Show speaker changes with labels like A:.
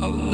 A: Oh.